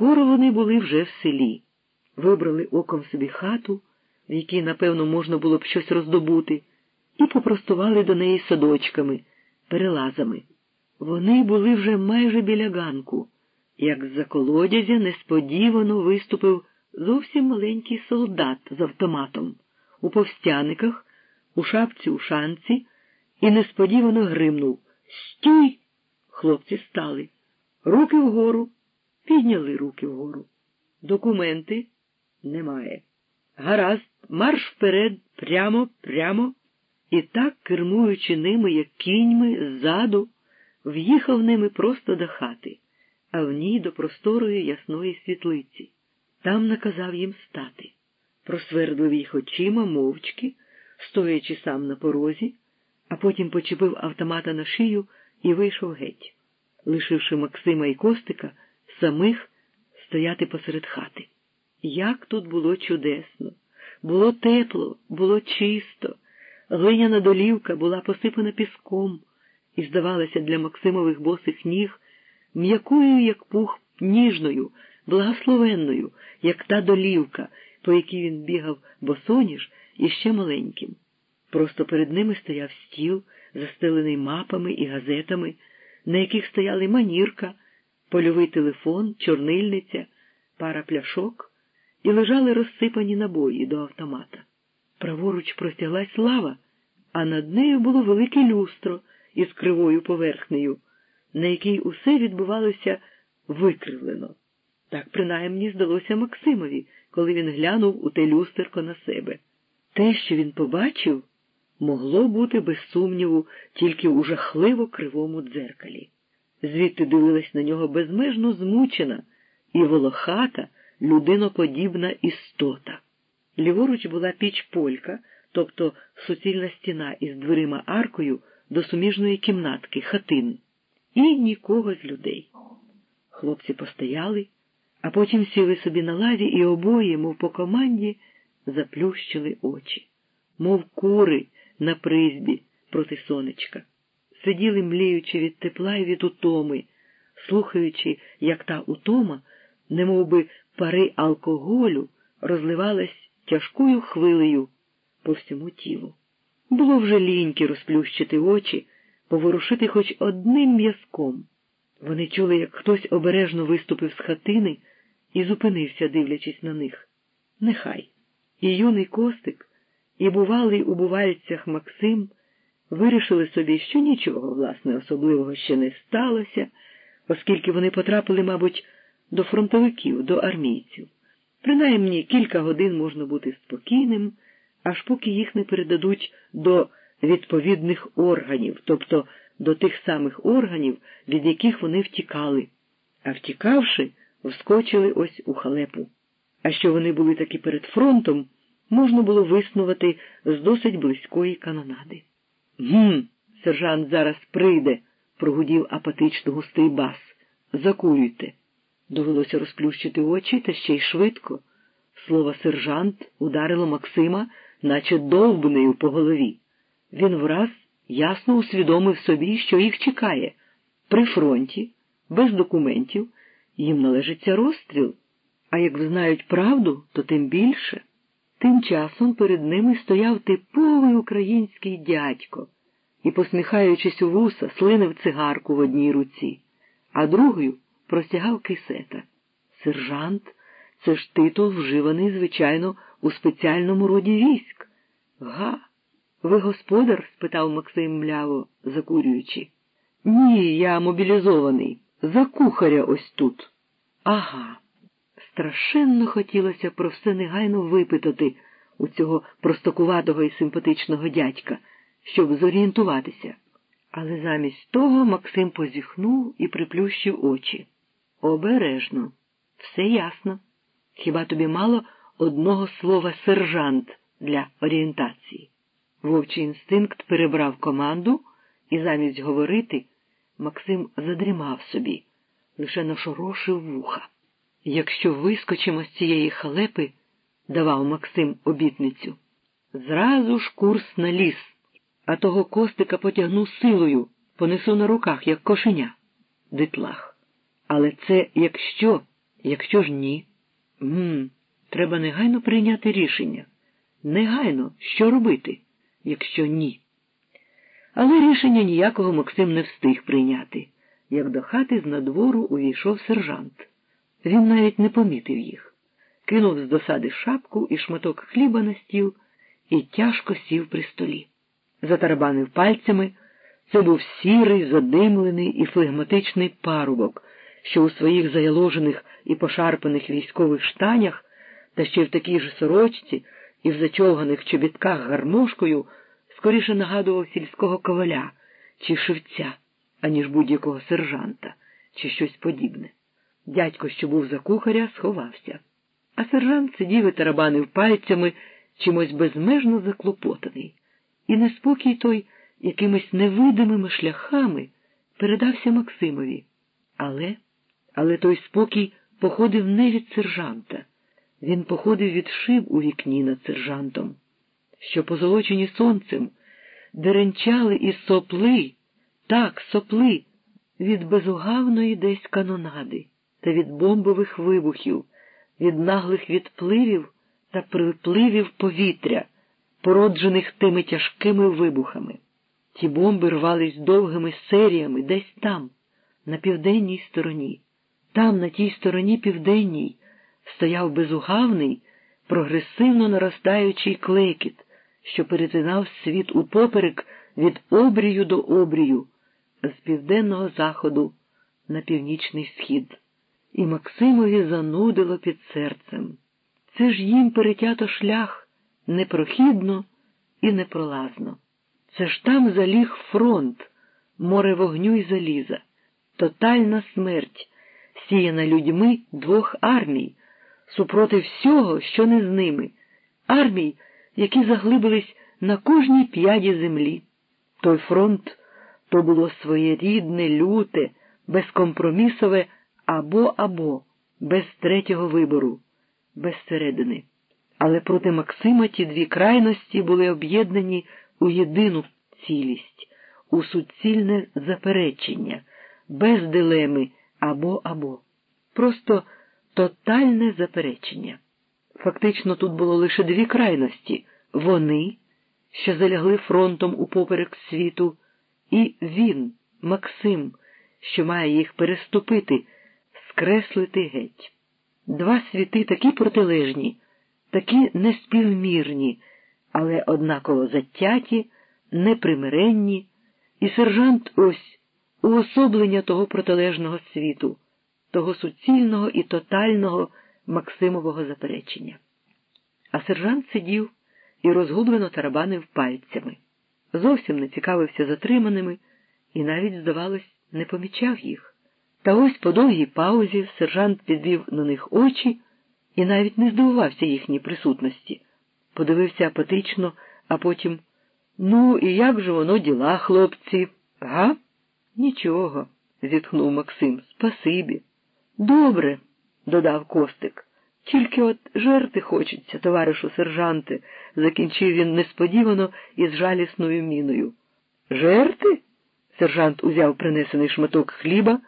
Скоро вони були вже в селі, вибрали оком собі хату, в якій, напевно, можна було б щось роздобути, і попростували до неї садочками, перелазами. Вони були вже майже біля ганку, як з-за колодязя несподівано виступив зовсім маленький солдат з автоматом, у повстяниках, у шапці у шанці, і несподівано гримнув Стій! Хлопці стали. Руки вгору. Підняли руки вгору. Документи немає. Гаразд, марш вперед, прямо, прямо. І так, кермуючи ними, як кіньми, ззаду, в'їхав ними просто до хати, а в ній до просторої ясної світлиці. Там наказав їм стати. Просвердлив їх очима, мовчки, стоячи сам на порозі, а потім почепив автомата на шию і вийшов геть, лишивши Максима і Костика самих стояти посеред хати. Як тут було чудесно! Було тепло, було чисто, глиняна долівка була посипана піском і здавалася для Максимових босих ніг м'якою, як пух, ніжною, благословенною, як та долівка, по якій він бігав босоніж і ще маленьким. Просто перед ними стояв стіл, застелений мапами і газетами, на яких стояли манірка, польовий телефон, чорнильниця, пара пляшок, і лежали розсипані набої до автомата. Праворуч простяглась лава, а над нею було велике люстро із кривою поверхнею, на якій усе відбувалося викривлено. Так принаймні здалося Максимові, коли він глянув у те люстерко на себе. Те, що він побачив, могло бути, без сумніву, тільки у жахливо кривому дзеркалі. Звідти дивилась на нього безмежно змучена і волохата, людиноподібна істота. Ліворуч була піч полька, тобто суцільна стіна із дверима аркою до суміжної кімнатки, хатини, і нікого з людей. Хлопці постояли, а потім сіли собі на лаві і обоє, мов по команді, заплющили очі, мов кури на призбі проти сонечка. Сиділи, мліючи від тепла і від утоми, слухаючи, як та утома, немов би пари алкоголю, розливалась тяжкою хвилею по всьому тілу. Було вже ліньки розплющити очі, поворушити хоч одним м'язком. Вони чули, як хтось обережно виступив з хатини і зупинився, дивлячись на них. Нехай. І юний костик, і бувалий у бувальцях Максим вирішили собі, що нічого, власне, особливого ще не сталося, оскільки вони потрапили, мабуть, до фронтовиків, до армійців. Принаймні кілька годин можна бути спокійним, аж поки їх не передадуть до відповідних органів, тобто до тих самих органів, від яких вони втікали, а втікавши, вскочили ось у халепу. А що вони були таки перед фронтом, можна було виснувати з досить близької канонади. Гм, сержант зараз прийде, прогудів апатично густий бас. Закуюйте. Довелося розплющити очі та ще й швидко. Слово сержант ударило Максима, наче довбнею по голові. Він враз ясно усвідомив собі, що їх чекає. При фронті, без документів, їм належиться розстріл, а як знають правду, то тим більше. Тим часом перед ними стояв типовий український дядько і, посміхаючись у вуса, слинив цигарку в одній руці, а другою простягав кисета. Сержант це ж титул вживаний, звичайно, у спеціальному роді військ. Га. Ви господар? спитав Максим мляво, закурюючи. Ні, я мобілізований. За кухаря ось тут. Ага. Страшенно хотілося про все негайно випитати у цього простокуватого і симпатичного дядька, щоб зорієнтуватися. Але замість того Максим позіхнув і приплющив очі. Обережно, все ясно. Хіба тобі мало одного слова сержант для орієнтації? Вовчий інстинкт перебрав команду, і замість говорити Максим задрімав собі, лише нашорошив вуха. Якщо вискочимо з цієї халепи, давав Максим обітницю, зразу ж курс на ліс, а того костика потягну силою, понесу на руках, як кошеня. Дитлах. Але це якщо Якщо ж ні, Мм, треба негайно прийняти рішення. Негайно, що робити, якщо ні. Але рішення ніякого Максим не встиг прийняти, як до хати з надвору увійшов сержант. Він навіть не помітив їх, кинув з досади шапку і шматок хліба на стіл і тяжко сів при столі. Затарабанив пальцями. Це був сірий, задимлений і флегматичний парубок, що у своїх заяложених і пошарпаних військових штанях, та ще в такій ж сорочці і в зачовганих чобітках гармошкою скоріше нагадував сільського коваля чи шивця, аніж будь-якого сержанта, чи щось подібне. Дядько, що був за кухаря, сховався, а сержант сидів і тарабанив пальцями чимось безмежно заклопотаний, і неспокій той якимись невидимими шляхами передався Максимові. Але, але той спокій походив не від сержанта, він походив від шиб у вікні над сержантом, що позолочені сонцем деренчали і сопли, так, сопли, від безугавної десь канонади та від бомбових вибухів, від наглих відпливів та припливів повітря, породжених тими тяжкими вибухами. Ті бомби рвались довгими серіями десь там, на південній стороні. Там, на тій стороні південній, стояв безугавний, прогресивно наростаючий клекіт, що перетинав світ упоперек від обрію до обрію, з південного заходу на північний схід. І Максимові занудило під серцем. Це ж їм перетято шлях непрохідно і непролазно. Це ж там заліг фронт, море вогню й заліза, тотальна смерть сіяна людьми двох армій, супроти всього, що не з ними, армій, які заглибились на кожній п'яді землі. Той фронт то було своєрідне, люте, безкомпромісове або або, без третього вибору, без середини. Але проти Максима ті дві крайності були об'єднані у єдину цілість, у суцільне заперечення, без дилеми або або. Просто тотальне заперечення. Фактично тут було лише дві крайності вони, що залягли фронтом упоперек світу, і він, Максим, що має їх переступити, скреслити геть. Два світи такі протилежні, такі неспівмірні, але однаково затяті, непримиренні, і сержант ось уособлення того протилежного світу, того суцільного і тотального Максимового заперечення. А сержант сидів і розгублено тарабанив пальцями, зовсім не цікавився затриманими і навіть, здавалось, не помічав їх. Та ось по довгій паузі сержант підвів на них очі і навіть не здивувався їхній присутності. Подивився апатично, а потім ну, і як же воно діла, хлопці, га? Нічого, зітхнув Максим. Спасибі. Добре, додав Костик. Тільки от жерти хочеться, товаришу сержанте, закінчив він несподівано із жалісною міною. Жерти? Сержант узяв принесений шматок хліба,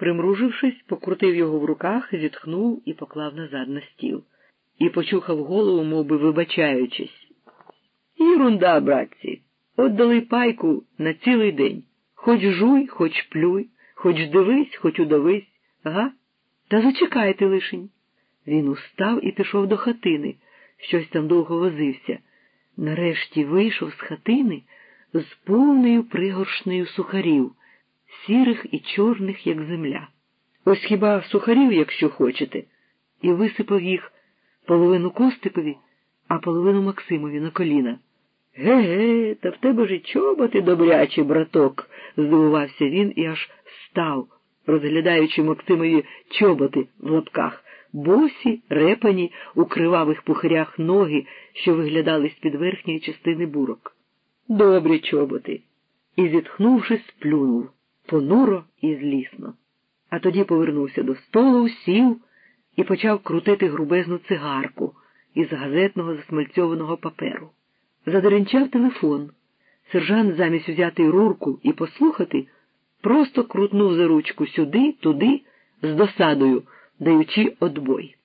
примружившись, покрутив його в руках, зітхнув і поклав назад на стіл. І почухав голову, мов би вибачаючись. Єрунда, братці, от дали пайку на цілий день. Хоч жуй, хоч плюй, хоч дивись, хоч удавись, га? Та зачекайте лишень. Він устав і пішов до хатини, щось там довго возився. Нарешті вийшов з хатини з повною пригоршнею сухарів, сірих і чорних, як земля. Ось хіба сухарів, якщо хочете, і висипав їх половину Костикові, а половину Максимові на коліна. Ге-ге, та в тебе ж і чоботи добрячі, браток, здивувався він і аж став, розглядаючи Максимові чоботи в лапках, босі, репані, у кривавих пухирях ноги, що виглядали з-під верхньої частини бурок. Добрі чоботи. І, зітхнувши, сплюнув понуро і злісно. А тоді повернувся до столу, сів і почав крутити грубезну цигарку із газетного засмальцьованого паперу. Задеренчав телефон. Сержант замість взяти рурку і послухати, просто крутнув за ручку сюди, туди, з досадою. даючи отбой.